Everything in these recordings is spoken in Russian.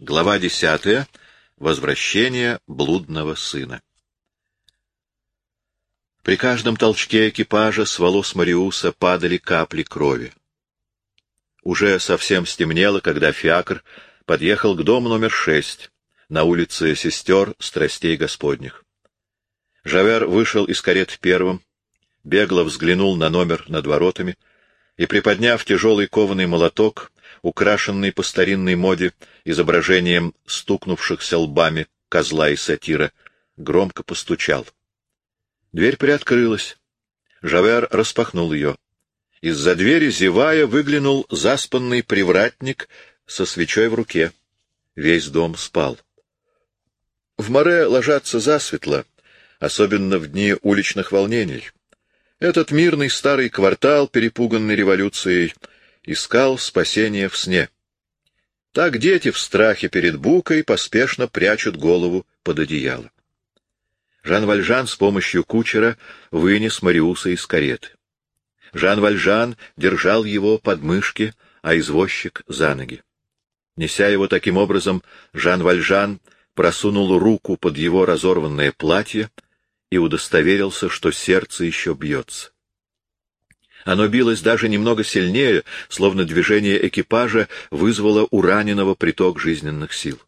Глава десятая. Возвращение блудного сына. При каждом толчке экипажа с волос Мариуса падали капли крови. Уже совсем стемнело, когда фиакр подъехал к дому номер шесть на улице сестер Страстей Господних. Жавер вышел из карет первым, бегло взглянул на номер над воротами и, приподняв тяжелый кованый молоток, украшенный по старинной моде изображением стукнувшихся лбами козла и сатира, громко постучал. Дверь приоткрылась. Жавер распахнул ее. Из-за двери, зевая, выглянул заспанный привратник со свечой в руке. Весь дом спал. В море ложатся засветло, особенно в дни уличных волнений. Этот мирный старый квартал, перепуганный революцией, искал спасения в сне. Так дети в страхе перед букой поспешно прячут голову под одеяло. Жан Вальжан с помощью кучера вынес Мариуса из кареты. Жан Вальжан держал его под мышки, а извозчик — за ноги. Неся его таким образом, Жан Вальжан просунул руку под его разорванное платье и удостоверился, что сердце еще бьется. Оно билось даже немного сильнее, словно движение экипажа вызвало у раненого приток жизненных сил.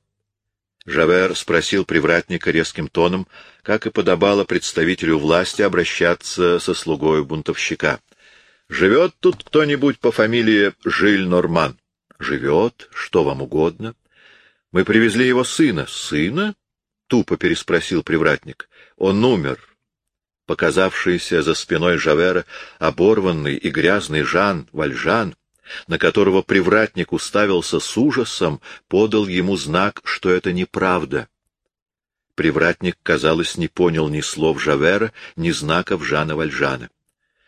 Жавер спросил привратника резким тоном, как и подобало представителю власти обращаться со слугою бунтовщика. — Живет тут кто-нибудь по фамилии Жиль-Норман? — Живет. Что вам угодно? — Мы привезли его сына. — Сына? — тупо переспросил привратник. — Он умер показавшийся за спиной Жавера оборванный и грязный Жан Вальжан, на которого привратник уставился с ужасом, подал ему знак, что это неправда. Привратник, казалось, не понял ни слов Жавера, ни знаков Жана Вальжана.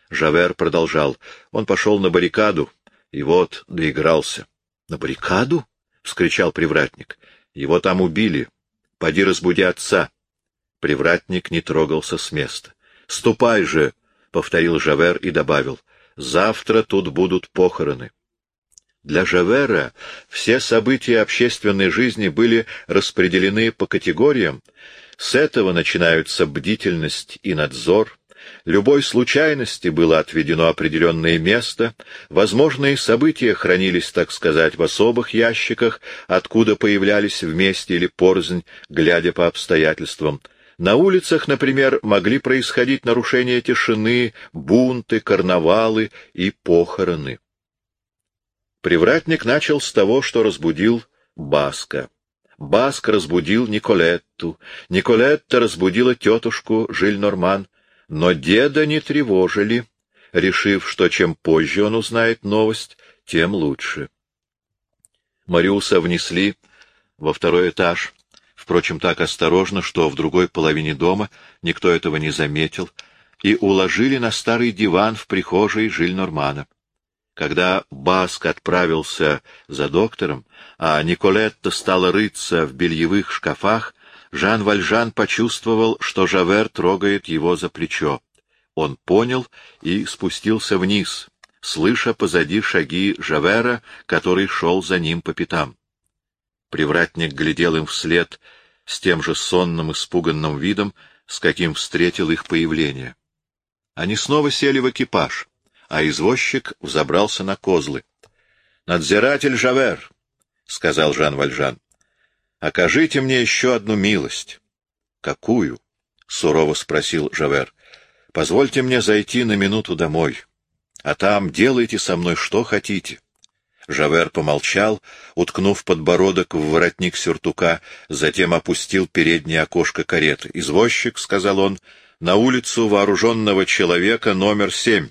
Жавер продолжал. Он пошел на баррикаду, и вот доигрался. — На баррикаду? — вскричал привратник. — Его там убили. Поди разбуди отца. Привратник не трогался с места. Ступай же, — повторил Жавер и добавил, — завтра тут будут похороны. Для Жавера все события общественной жизни были распределены по категориям. С этого начинаются бдительность и надзор, Любой случайности было отведено определенное место, возможные события хранились, так сказать, в особых ящиках, откуда появлялись вместе или порознь, глядя по обстоятельствам. На улицах, например, могли происходить нарушения тишины, бунты, карнавалы и похороны. Привратник начал с того, что разбудил Баска. Баск разбудил Николетту, Николетта разбудила тетушку Жиль-Норман, но деда не тревожили, решив, что чем позже он узнает новость, тем лучше. Мариуса внесли во второй этаж, впрочем, так осторожно, что в другой половине дома никто этого не заметил, и уложили на старый диван в прихожей Жиль-Нормана. Когда Баск отправился за доктором, а Николетта стала рыться в бельевых шкафах, Жан Вальжан почувствовал, что Жавер трогает его за плечо. Он понял и спустился вниз, слыша позади шаги Жавера, который шел за ним по пятам. Привратник глядел им вслед с тем же сонным, испуганным видом, с каким встретил их появление. Они снова сели в экипаж, а извозчик взобрался на козлы. — Надзиратель Жавер, — сказал Жан Вальжан, — окажите мне еще одну милость. — Какую? — сурово спросил Жавер. — Позвольте мне зайти на минуту домой, а там делайте со мной что хотите. — Жавер помолчал, уткнув подбородок в воротник сюртука, затем опустил переднее окошко кареты. «Извозчик», — сказал он, — «на улицу вооруженного человека номер семь».